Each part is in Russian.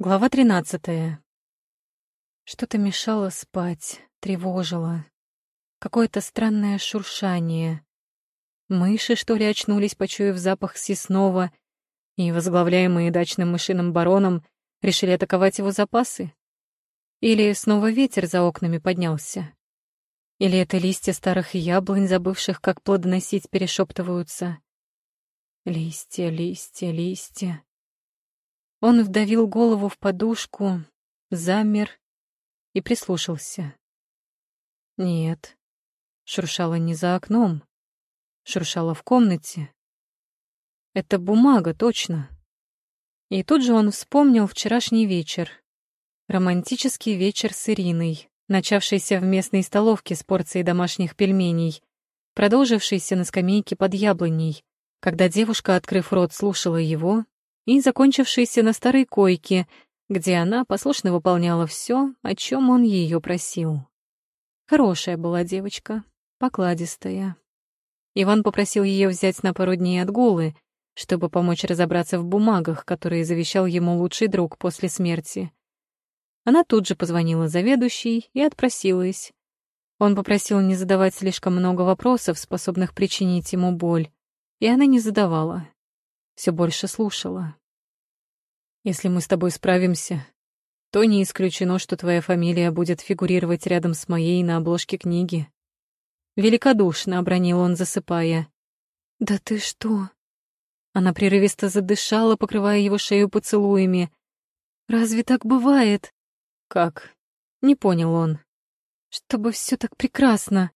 Глава тринадцатая. Что-то мешало спать, тревожило. Какое-то странное шуршание. Мыши, что ли, очнулись, почуяв запах сеснова, и, возглавляемые дачным мышиным бароном, решили атаковать его запасы? Или снова ветер за окнами поднялся? Или это листья старых яблонь, забывших, как плодоносить, перешептываются? Листья, листья, листья. Он вдавил голову в подушку, замер и прислушался. Нет, шуршало не за окном, шуршало в комнате. Это бумага, точно. И тут же он вспомнил вчерашний вечер. Романтический вечер с Ириной, начавшийся в местной столовке с порцией домашних пельменей, продолжившийся на скамейке под яблоней, когда девушка, открыв рот, слушала его и закончившийся на старой койке, где она послушно выполняла все, о чем он ее просил. Хорошая была девочка, покладистая. Иван попросил ее взять на пару дней отгулы, чтобы помочь разобраться в бумагах, которые завещал ему лучший друг после смерти. Она тут же позвонила заведующей и отпросилась. Он попросил не задавать слишком много вопросов, способных причинить ему боль, и она не задавала все больше слушала. «Если мы с тобой справимся, то не исключено, что твоя фамилия будет фигурировать рядом с моей на обложке книги». Великодушно обронил он, засыпая. «Да ты что?» Она прерывисто задышала, покрывая его шею поцелуями. «Разве так бывает?» «Как?» — не понял он. «Чтобы все так прекрасно.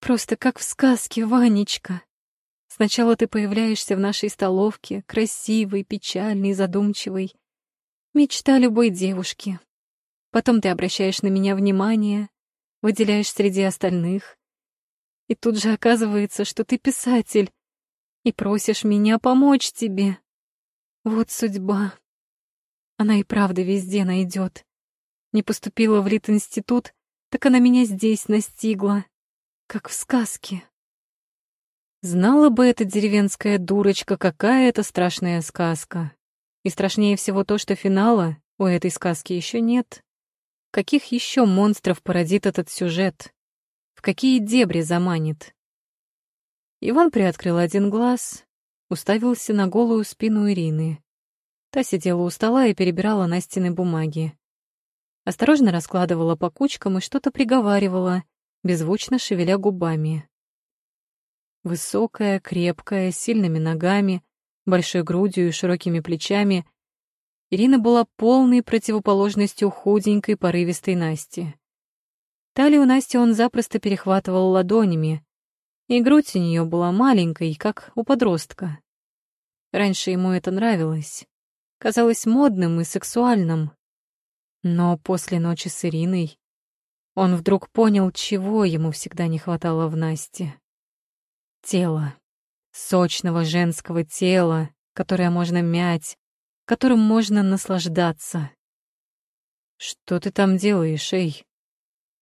Просто как в сказке, Ванечка». Сначала ты появляешься в нашей столовке, красивый, печальный, задумчивый. Мечта любой девушки. Потом ты обращаешь на меня внимание, выделяешь среди остальных. И тут же оказывается, что ты писатель, и просишь меня помочь тебе. Вот судьба. Она и правда везде найдет. Не поступила в Лит-институт, так она меня здесь настигла, как в сказке. Знала бы эта деревенская дурочка, какая это страшная сказка. И страшнее всего то, что финала у этой сказки еще нет. Каких еще монстров породит этот сюжет? В какие дебри заманит? Иван приоткрыл один глаз, уставился на голую спину Ирины. Та сидела у стола и перебирала на стены бумаги. Осторожно раскладывала по кучкам и что-то приговаривала, беззвучно шевеля губами. Высокая, крепкая, с сильными ногами, большой грудью и широкими плечами, Ирина была полной противоположностью худенькой, порывистой Насти. Талию Насти он запросто перехватывал ладонями, и грудь у нее была маленькой, как у подростка. Раньше ему это нравилось, казалось модным и сексуальным. Но после ночи с Ириной он вдруг понял, чего ему всегда не хватало в Насте. Тело. Сочного женского тела, которое можно мять, которым можно наслаждаться. «Что ты там делаешь, эй?»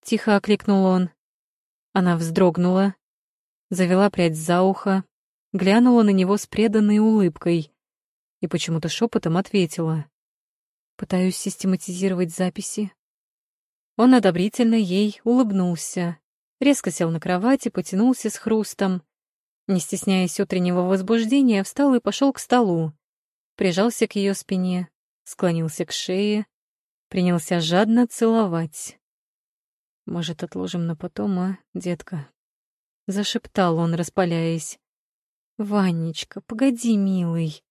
Тихо окликнул он. Она вздрогнула, завела прядь за ухо, глянула на него с преданной улыбкой и почему-то шепотом ответила. «Пытаюсь систематизировать записи». Он одобрительно ей улыбнулся, резко сел на кровати, потянулся с хрустом, не стесняясь утреннего возбуждения, встал и пошел к столу. Прижался к ее спине, склонился к шее, принялся жадно целовать. «Может, отложим на потом, а, детка?» Зашептал он, распаляясь. «Ванечка, погоди, милый».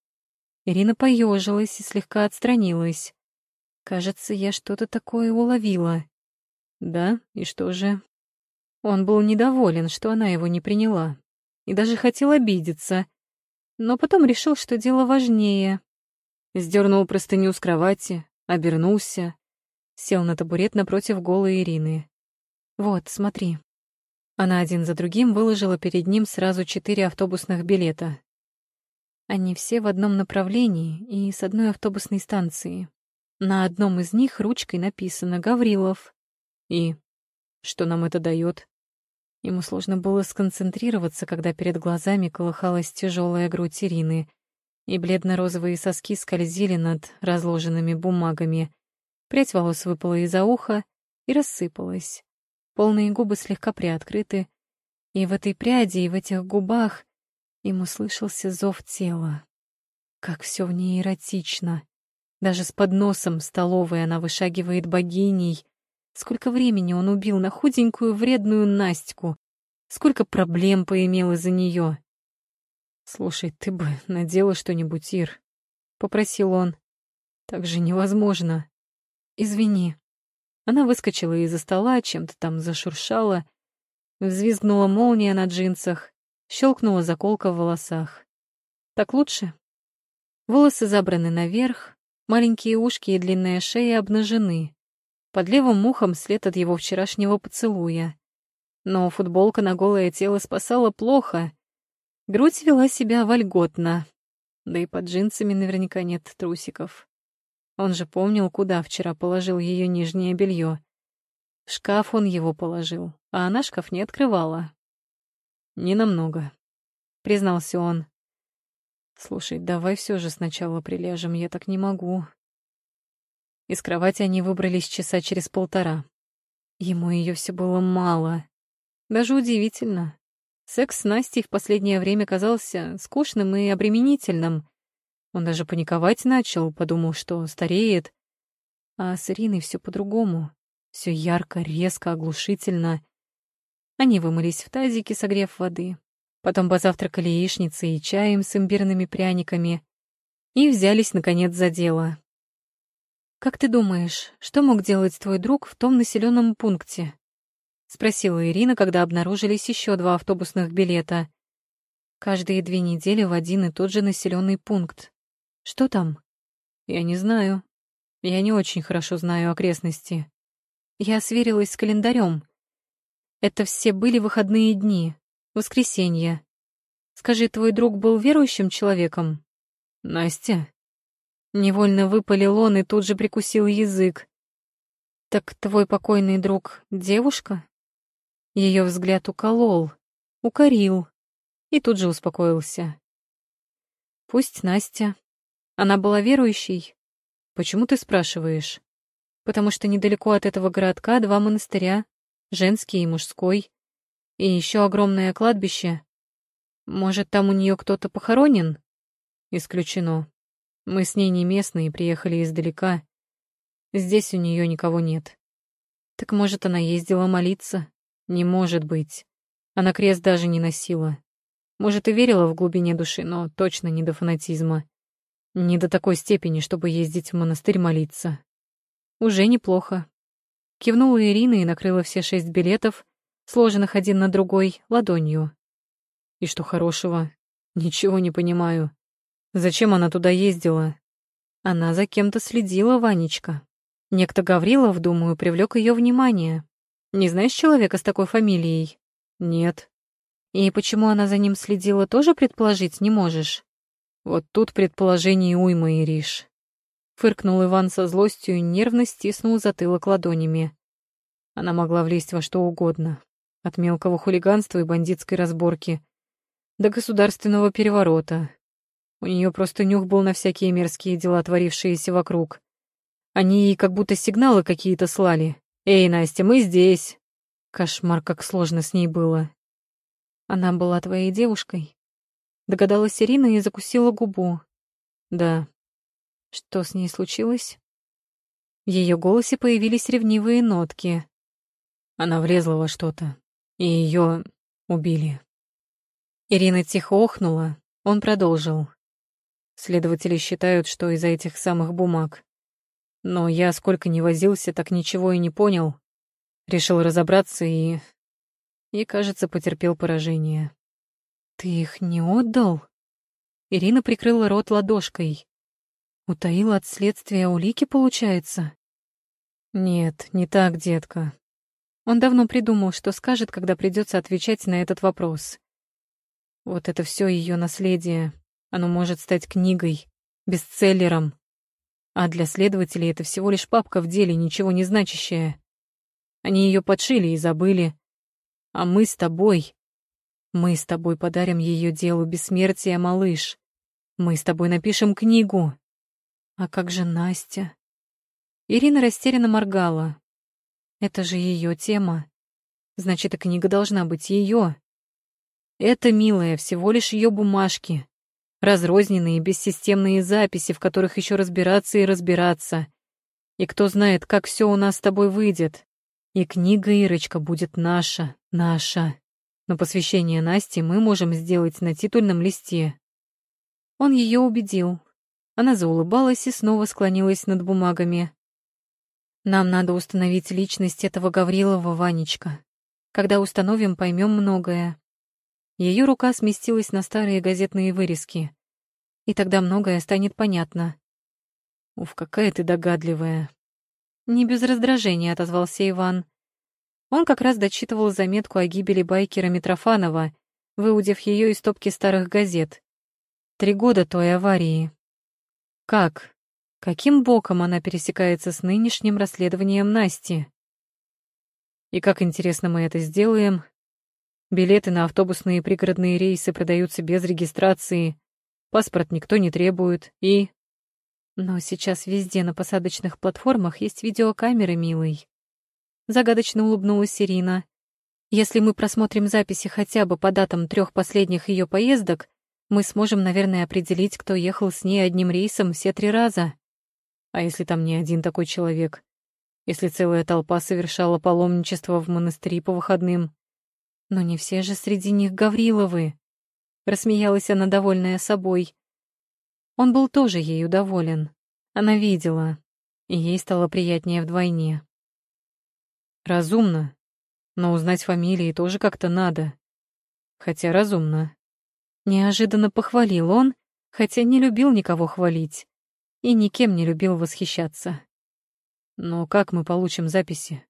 Ирина поежилась и слегка отстранилась. Кажется, я что-то такое уловила. Да, и что же? Он был недоволен, что она его не приняла и даже хотел обидеться, но потом решил, что дело важнее. Сдернул простыню с кровати, обернулся, сел на табурет напротив голой Ирины. «Вот, смотри». Она один за другим выложила перед ним сразу четыре автобусных билета. Они все в одном направлении и с одной автобусной станции. На одном из них ручкой написано «Гаврилов». И что нам это дает? Ему сложно было сконцентрироваться, когда перед глазами колыхалась тяжелая грудь Ирины, и бледно-розовые соски скользили над разложенными бумагами. Прядь волос выпала из-за уха и рассыпалась. Полные губы слегка приоткрыты, и в этой пряди, и в этих губах ему слышался зов тела. Как все в ней эротично. Даже с подносом столовой она вышагивает богиней. Сколько времени он убил на худенькую вредную Настьку. Сколько проблем поимел из-за нее. «Слушай, ты бы надела что-нибудь, Ир», — попросил он. «Так же невозможно. Извини». Она выскочила из-за стола, чем-то там зашуршала, взвизгнула молния на джинсах, щелкнула заколка в волосах. «Так лучше?» Волосы забраны наверх, маленькие ушки и длинная шея обнажены. Под левым ухом след от его вчерашнего поцелуя. Но футболка на голое тело спасала плохо, Грудь вела себя вольготно, да и под джинсами наверняка нет трусиков. Он же помнил, куда вчера положил ее нижнее белье. В шкаф он его положил, а она шкаф не открывала. «Не намного», — признался он. «Слушай, давай все же сначала приляжем, я так не могу». Из кровати они выбрались часа через полтора. Ему ее все было мало. Даже удивительно. Секс с Настей в последнее время казался скучным и обременительным. Он даже паниковать начал, подумал, что стареет. А с Ириной все по-другому. Все ярко, резко, оглушительно. Они вымылись в тазике, согрев воды. Потом позавтракали яичницей и чаем с имбирными пряниками. И взялись, наконец, за дело. «Как ты думаешь, что мог делать твой друг в том населенном пункте?» — спросила Ирина, когда обнаружились еще два автобусных билета. «Каждые две недели в один и тот же населенный пункт. Что там?» «Я не знаю. Я не очень хорошо знаю окрестности. Я сверилась с календарем. Это все были выходные дни, воскресенье. Скажи, твой друг был верующим человеком?» «Настя?» Невольно выпалил он и тут же прикусил язык. «Так твой покойный друг — девушка?» Ее взгляд уколол, укорил и тут же успокоился. Пусть Настя. Она была верующей. Почему ты спрашиваешь? Потому что недалеко от этого городка два монастыря, женский и мужской, и еще огромное кладбище. Может, там у нее кто-то похоронен? Исключено. Мы с ней не местные, и приехали издалека. Здесь у нее никого нет. Так может, она ездила молиться? Не может быть. Она крест даже не носила. Может, и верила в глубине души, но точно не до фанатизма. Не до такой степени, чтобы ездить в монастырь молиться. Уже неплохо. Кивнула Ирина и накрыла все шесть билетов, сложенных один на другой, ладонью. И что хорошего? Ничего не понимаю. Зачем она туда ездила? Она за кем-то следила, Ванечка. Некто Гаврилов, думаю, привлек ее внимание. Не знаешь человека с такой фамилией? Нет. И почему она за ним следила, тоже предположить не можешь? Вот тут предположений уйма, Ириш. Фыркнул Иван со злостью и нервно стиснул затылок ладонями. Она могла влезть во что угодно. От мелкого хулиганства и бандитской разборки до государственного переворота. У нее просто нюх был на всякие мерзкие дела, творившиеся вокруг. Они ей как будто сигналы какие-то слали, «Эй, Настя, мы здесь!» Кошмар, как сложно с ней было. «Она была твоей девушкой?» Догадалась Ирина и закусила губу. «Да». «Что с ней случилось?» В ее голосе появились ревнивые нотки. Она влезла во что-то, и ее убили. Ирина тихо охнула, он продолжил. Следователи считают, что из-за этих самых бумаг. Но я сколько ни возился, так ничего и не понял. Решил разобраться и... И, кажется, потерпел поражение. «Ты их не отдал?» Ирина прикрыла рот ладошкой. «Утаила от следствия улики, получается?» «Нет, не так, детка». Он давно придумал, что скажет, когда придется отвечать на этот вопрос. Вот это все ее наследие. Оно может стать книгой, бестселлером. А для следователей это всего лишь папка в деле, ничего не значащая. Они ее подшили и забыли. А мы с тобой... Мы с тобой подарим ее делу бессмертия, малыш. Мы с тобой напишем книгу. А как же Настя? Ирина растерянно моргала. Это же ее тема. Значит, и книга должна быть ее. Это, милая, всего лишь ее бумажки. Разрозненные бессистемные записи, в которых еще разбираться и разбираться. И кто знает, как все у нас с тобой выйдет. И книга Ирочка будет наша, наша. Но посвящение Насти мы можем сделать на титульном листе. Он ее убедил. Она заулыбалась и снова склонилась над бумагами. Нам надо установить личность этого Гаврилова, Ванечка. Когда установим, поймем многое. Ее рука сместилась на старые газетные вырезки. И тогда многое станет понятно. Уф, какая ты догадливая. Не без раздражения отозвался Иван. Он как раз дочитывал заметку о гибели байкера Митрофанова, выудив ее из стопки старых газет. Три года той аварии. Как? Каким боком она пересекается с нынешним расследованием Насти? И как интересно мы это сделаем? Билеты на автобусные пригородные рейсы продаются без регистрации, паспорт никто не требует, и... Но сейчас везде на посадочных платформах есть видеокамеры, милый. Загадочно улыбнулась Ирина. Если мы просмотрим записи хотя бы по датам трех последних ее поездок, мы сможем, наверное, определить, кто ехал с ней одним рейсом все три раза. А если там не один такой человек? Если целая толпа совершала паломничество в монастыри по выходным? Но не все же среди них Гавриловы. Рассмеялась она, довольная собой. Он был тоже ею доволен. Она видела, и ей стало приятнее вдвойне. Разумно, но узнать фамилии тоже как-то надо. Хотя разумно. Неожиданно похвалил он, хотя не любил никого хвалить и никем не любил восхищаться. Но как мы получим записи?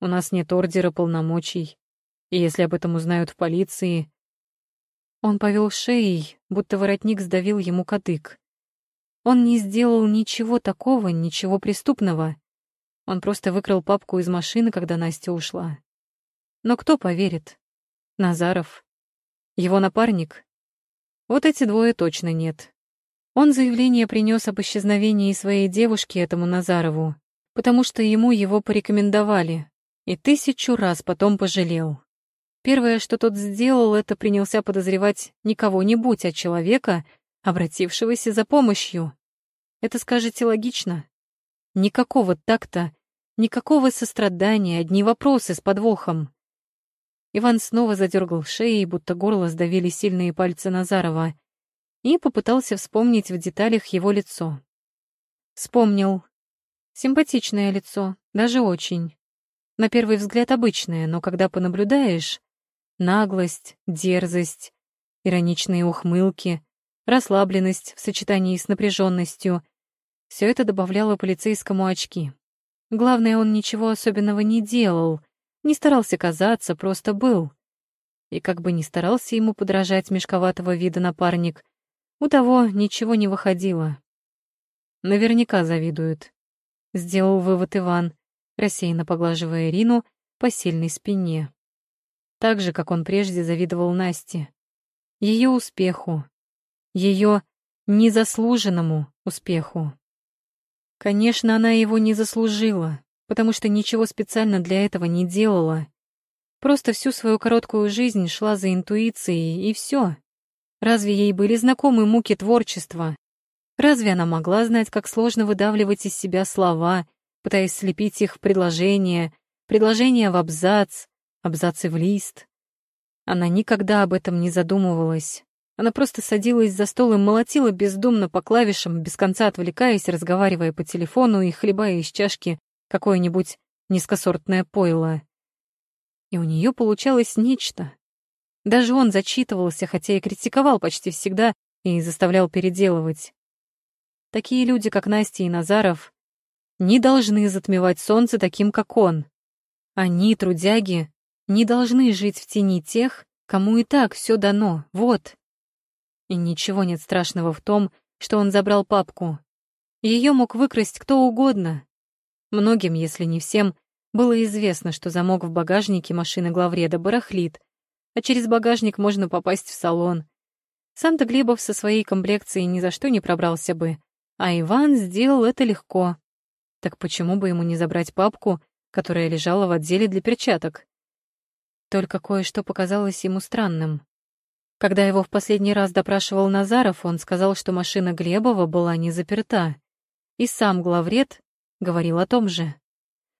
У нас нет ордера полномочий, и если об этом узнают в полиции... Он повел шеей, будто воротник сдавил ему кадык. Он не сделал ничего такого, ничего преступного. Он просто выкрал папку из машины, когда Настя ушла. Но кто поверит? Назаров? Его напарник? Вот эти двое точно нет. Он заявление принес об исчезновении своей девушки этому Назарову, потому что ему его порекомендовали, и тысячу раз потом пожалел. Первое, что тот сделал, это принялся подозревать не кого-нибудь, а человека, обратившегося за помощью. Это скажете логично? Никакого такта, никакого сострадания, одни вопросы с подвохом. Иван снова задергал шеей, будто горло сдавили сильные пальцы Назарова — и попытался вспомнить в деталях его лицо. Вспомнил. Симпатичное лицо, даже очень. На первый взгляд обычное, но когда понаблюдаешь, наглость, дерзость, ироничные ухмылки, расслабленность в сочетании с напряженностью, все это добавляло полицейскому очки. Главное, он ничего особенного не делал, не старался казаться, просто был. И как бы ни старался ему подражать мешковатого вида напарник, у того ничего не выходило. Наверняка завидуют. Сделал вывод Иван, рассеянно поглаживая Ирину по сильной спине. Так же, как он прежде завидовал Насте. Ее успеху. Ее незаслуженному успеху. Конечно, она его не заслужила, потому что ничего специально для этого не делала. Просто всю свою короткую жизнь шла за интуицией, и все. Разве ей были знакомы муки творчества? Разве она могла знать, как сложно выдавливать из себя слова, пытаясь слепить их в предложения, предложения в абзац, абзацы в лист? Она никогда об этом не задумывалась. Она просто садилась за стол и молотила бездумно по клавишам, без конца отвлекаясь, разговаривая по телефону и хлебая из чашки какое-нибудь низкосортное пойло. И у нее получалось нечто, даже он зачитывался, хотя и критиковал почти всегда и заставлял переделывать. Такие люди, как Настя и Назаров, не должны затмевать солнце таким, как он. Они, трудяги, не должны жить в тени тех, кому и так все дано, вот. И ничего нет страшного в том, что он забрал папку. Ее мог выкрасть кто угодно. Многим, если не всем, было известно, что замок в багажнике машины главреда барахлит, а через багажник можно попасть в салон. Сам-то Глебов со своей комплекцией ни за что не пробрался бы, а Иван сделал это легко. Так почему бы ему не забрать папку, которая лежала в отделе для перчаток? Только кое-что показалось ему странным. Когда его в последний раз допрашивал Назаров, он сказал, что машина Глебова была не заперта. И сам главред говорил о том же.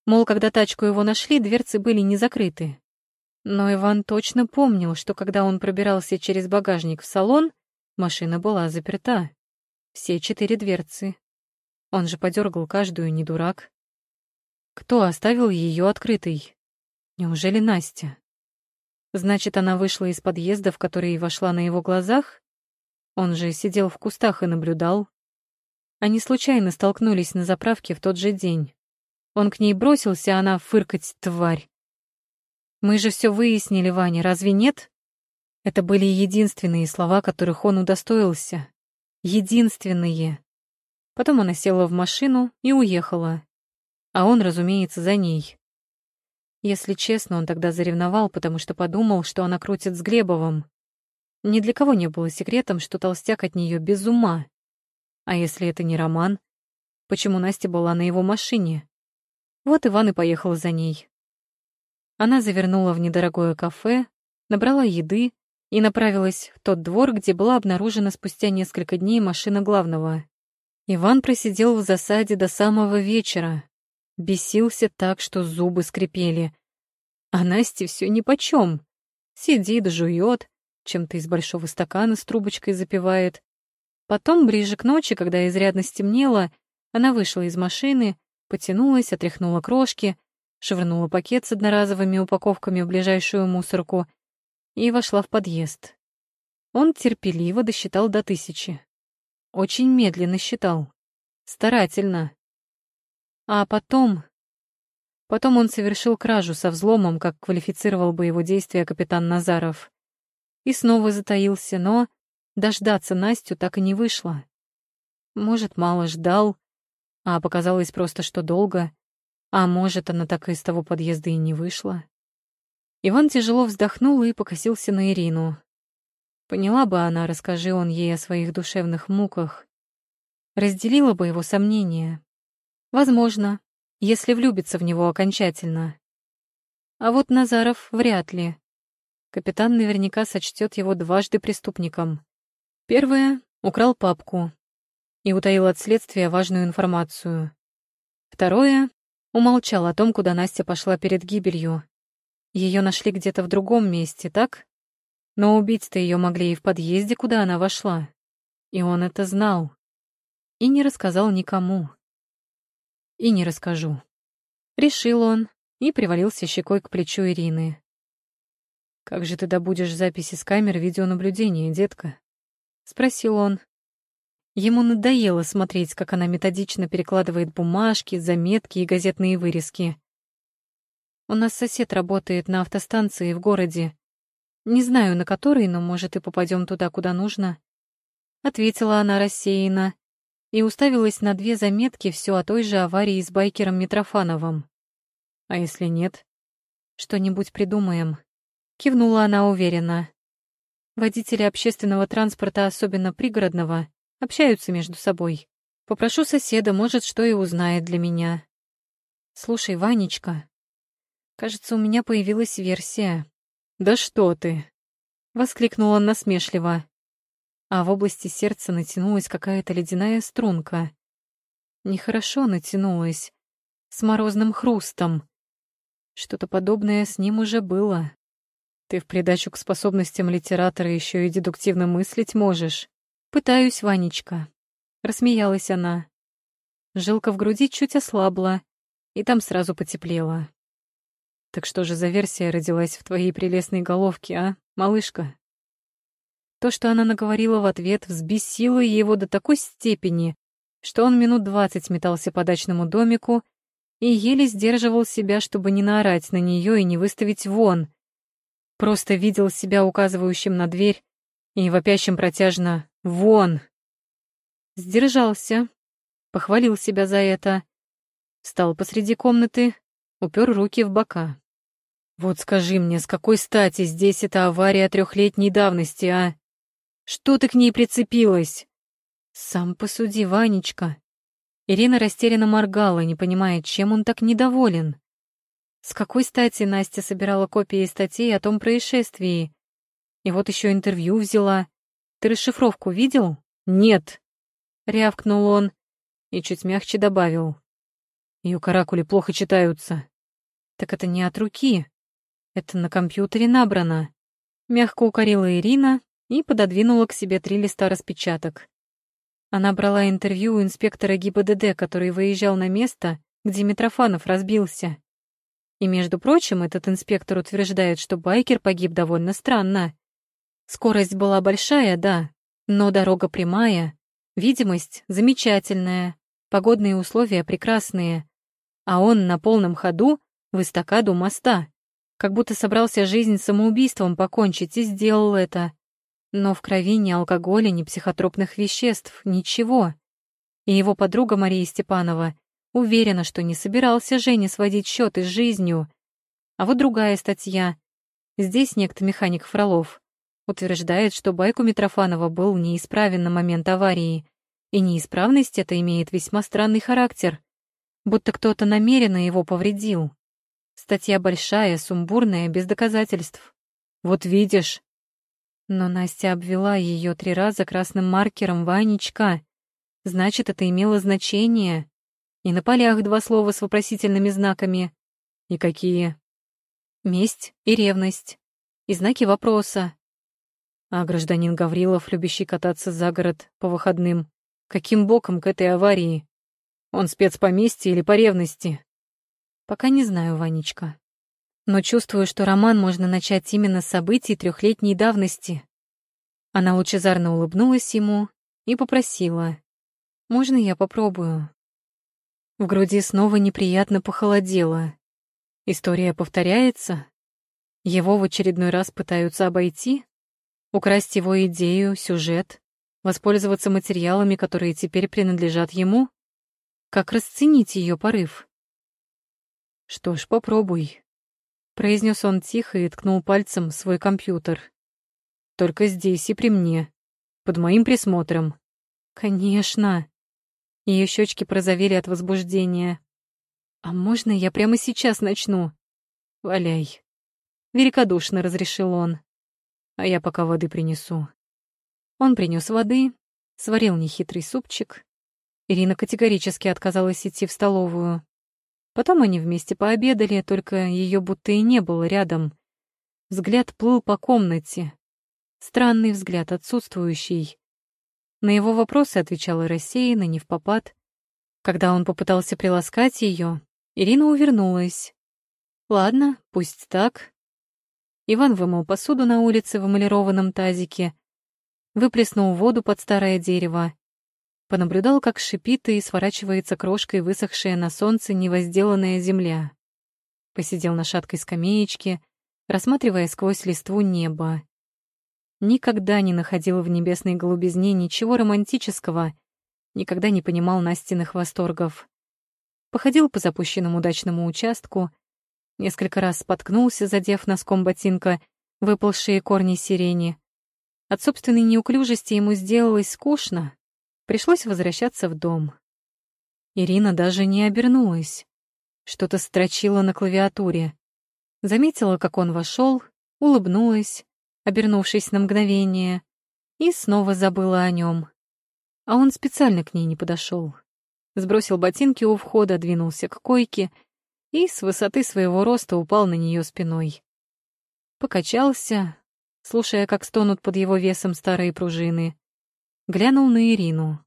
Мол, когда тачку его нашли, дверцы были не закрыты. Но Иван точно помнил, что когда он пробирался через багажник в салон, машина была заперта. Все четыре дверцы. Он же подергал каждую, не дурак. Кто оставил ее открытой? Неужели Настя? Значит, она вышла из подъезда, в который вошла на его глазах? Он же сидел в кустах и наблюдал. Они случайно столкнулись на заправке в тот же день. Он к ней бросился, а она фыркать, тварь. «Мы же все выяснили, Ваня, разве нет?» Это были единственные слова, которых он удостоился. Единственные. Потом она села в машину и уехала. А он, разумеется, за ней. Если честно, он тогда заревновал, потому что подумал, что она крутит с Глебовым. Ни для кого не было секретом, что толстяк от нее без ума. А если это не роман? Почему Настя была на его машине? Вот Иван и поехал за ней. Она завернула в недорогое кафе, набрала еды и направилась в тот двор, где была обнаружена спустя несколько дней машина главного. Иван просидел в засаде до самого вечера, Бесился так, что зубы скрипели. А Насте все нипочем. Сидит, жует, чем-то из большого стакана с трубочкой запивает. Потом, ближе к ночи, когда изрядно стемнело, она вышла из машины, потянулась, отряхнула крошки, швырнула пакет с одноразовыми упаковками в ближайшую мусорку и вошла в подъезд. Он терпеливо досчитал до тысячи. Очень медленно считал. Старательно. А потом... Потом он совершил кражу со взломом, как квалифицировал бы его действия капитан Назаров. И снова затаился, но дождаться Настю так и не вышло. Может, мало ждал, а показалось просто, что долго, а может, она так из того подъезда и не вышла. Иван тяжело вздохнул и покосился на Ирину. Поняла бы она, расскажи он ей о своих душевных муках. Разделила бы его сомнения. Возможно, если влюбится в него окончательно. А вот Назаров вряд ли. Капитан наверняка сочтет его дважды преступником. Первое — украл папку и утаил от следствия важную информацию. Второе — умолчал о том, куда Настя пошла перед гибелью. Ее нашли где-то в другом месте, так? Но убить-то ее могли и в подъезде, куда она вошла. И он это знал. И не рассказал никому и не расскажу. Решил он и привалился щекой к плечу Ирины. «Как же ты добудешь записи с камер видеонаблюдения, детка?» — спросил он. Ему надоело смотреть, как она методично перекладывает бумажки, заметки и газетные вырезки. «У нас сосед работает на автостанции в городе. Не знаю, на которой, но, может, и попадем туда, куда нужно». Ответила она рассеянно и уставилась на две заметки все о той же аварии с байкером Митрофановым. «А если нет?» «Что-нибудь придумаем», — кивнула она уверенно. «Водители общественного транспорта, особенно пригородного, общаются между собой. Попрошу соседа, может, что и узнает для меня. Слушай, Ванечка, кажется, у меня появилась версия». «Да что ты!» — воскликнул он насмешливо а в области сердца натянулась какая-то ледяная струнка. Нехорошо натянулась, с морозным хрустом. Что-то подобное с ним уже было. Ты в придачу к способностям литератора еще и дедуктивно мыслить можешь. Пытаюсь, Ванечка. Рассмеялась она. Жилка в груди чуть ослабла, и там сразу потеплело. Так что же за версия родилась в твоей прелестной головке, а, малышка? То, что она наговорила в ответ, взбесило его до такой степени, что он минут двадцать метался по дачному домику и еле сдерживал себя, чтобы не наорать на нее и не выставить вон. Просто видел себя указывающим на дверь и вопящим протяжно «Вон!». Сдержался, похвалил себя за это, встал посреди комнаты, упер руки в бока. «Вот скажи мне, с какой стати здесь эта авария трехлетней давности, а? Что ты к ней прицепилась?» «Сам посуди, Ванечка». Ирина растерянно моргала, не понимая, чем он так недоволен. С какой стати Настя собирала копии статей о том происшествии? И вот еще интервью взяла. Ты расшифровку видел? Нет. Рявкнул он и чуть мягче добавил. Ее каракули плохо читаются. Так это не от руки. Это на компьютере набрано. Мягко укорила Ирина и пододвинула к себе три листа распечаток. Она брала интервью у инспектора ГИБДД, который выезжал на место, где Митрофанов разбился. И, между прочим, этот инспектор утверждает, что байкер погиб довольно странно. Скорость была большая, да, но дорога прямая, видимость замечательная, погодные условия прекрасные, а он на полном ходу в эстакаду моста, как будто собрался жизнь самоубийством покончить и сделал это. Но в крови ни алкоголя, ни психотропных веществ, ничего. И его подруга Мария Степанова уверена, что не собирался Женя сводить счеты с жизнью. А вот другая статья. Здесь некто механик Фролов утверждает, что байку Митрофанова был неисправен на момент аварии, и неисправность эта имеет весьма странный характер, будто кто-то намеренно его повредил. Статья большая, сумбурная, без доказательств. Вот видишь, но Настя обвела ее три раза красным маркером «Ванечка». Значит, это имело значение. И на полях два слова с вопросительными знаками. И какие? Месть и ревность. И знаки вопроса. А гражданин Гаврилов, любящий кататься за город по выходным, каким боком к этой аварии? Он спец по мести или по ревности? Пока не знаю, Ванечка но чувствую, что роман можно начать именно с событий трехлетней давности. Она лучезарно улыбнулась ему и попросила. «Можно я попробую?» В груди снова неприятно похолодело. История повторяется? Его в очередной раз пытаются обойти? Украсть его идею, сюжет? Воспользоваться материалами, которые теперь принадлежат ему? Как расценить ее порыв? Что ж, попробуй произнес он тихо и ткнул пальцем свой компьютер. Только здесь и при мне, под моим присмотром. Конечно. Ее щечки прозовели от возбуждения. А можно я прямо сейчас начну? Валяй. Великодушно разрешил он. А я пока воды принесу. Он принес воды, сварил нехитрый супчик. Ирина категорически отказалась идти в столовую. Потом они вместе пообедали, только ее будто и не было рядом. Взгляд плыл по комнате. Странный взгляд, отсутствующий. На его вопросы отвечала рассеянно, не в попад. Когда он попытался приласкать ее, Ирина увернулась. Ладно, пусть так. Иван вымыл посуду на улице в эмалированном тазике, выплеснул воду под старое дерево, Понаблюдал, как шипит и сворачивается крошкой высохшая на солнце невозделанная земля. Посидел на шаткой скамеечке, рассматривая сквозь листву небо. Никогда не находил в небесной голубизне ничего романтического, никогда не понимал Настиных восторгов. Походил по запущенному дачному участку, несколько раз споткнулся, задев носком ботинка выползшие корни сирени. От собственной неуклюжести ему сделалось скучно, Пришлось возвращаться в дом. Ирина даже не обернулась. Что-то строчила на клавиатуре. Заметила, как он вошел, улыбнулась, обернувшись на мгновение, и снова забыла о нем. А он специально к ней не подошел. Сбросил ботинки у входа, двинулся к койке и с высоты своего роста упал на нее спиной. Покачался, слушая, как стонут под его весом старые пружины глянул на Ирину.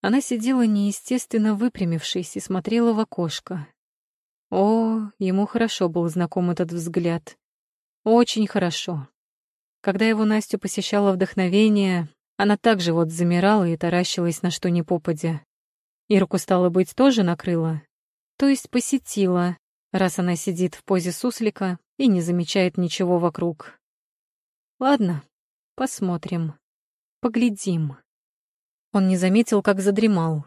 Она сидела неестественно выпрямившись и смотрела в окошко. О, ему хорошо был знаком этот взгляд. Очень хорошо. Когда его Настю посещало вдохновение, она также вот замирала и таращилась на что ни попадя. Ирку, стало быть, тоже накрыла. То есть посетила, раз она сидит в позе суслика и не замечает ничего вокруг. Ладно, посмотрим. Поглядим. Он не заметил, как задремал.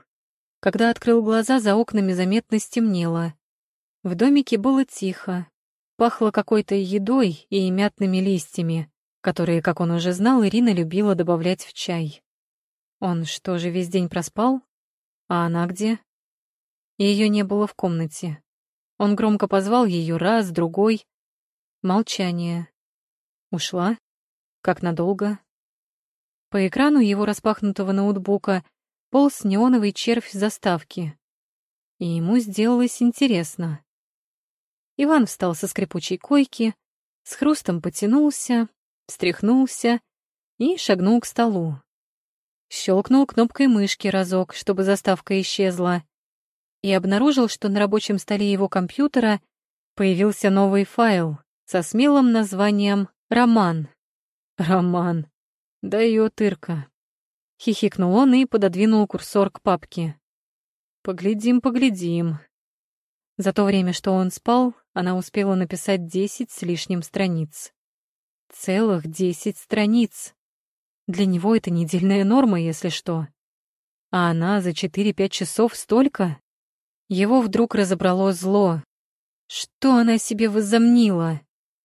Когда открыл глаза, за окнами заметно стемнело. В домике было тихо. Пахло какой-то едой и мятными листьями, которые, как он уже знал, Ирина любила добавлять в чай. Он что же, весь день проспал? А она где? Ее не было в комнате. Он громко позвал ее раз, другой. Молчание. Ушла? Как надолго? По экрану его распахнутого ноутбука полз неоновый червь заставки. И ему сделалось интересно. Иван встал со скрипучей койки, с хрустом потянулся, встряхнулся и шагнул к столу. Щелкнул кнопкой мышки разок, чтобы заставка исчезла, и обнаружил, что на рабочем столе его компьютера появился новый файл со смелым названием «Роман». «Роман. Да ее тырка». Хихикнул он и пододвинул курсор к папке. «Поглядим, поглядим». За то время, что он спал, она успела написать десять с лишним страниц. Целых десять страниц. Для него это недельная норма, если что. А она за четыре-пять часов столько? Его вдруг разобрало зло. Что она себе возомнила?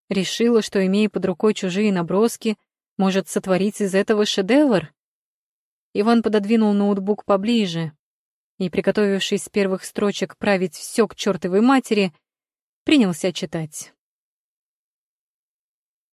Решила, что, имея под рукой чужие наброски, может сотворить из этого шедевр? Иван пододвинул ноутбук поближе и, приготовившись с первых строчек править все к чертовой матери, принялся читать.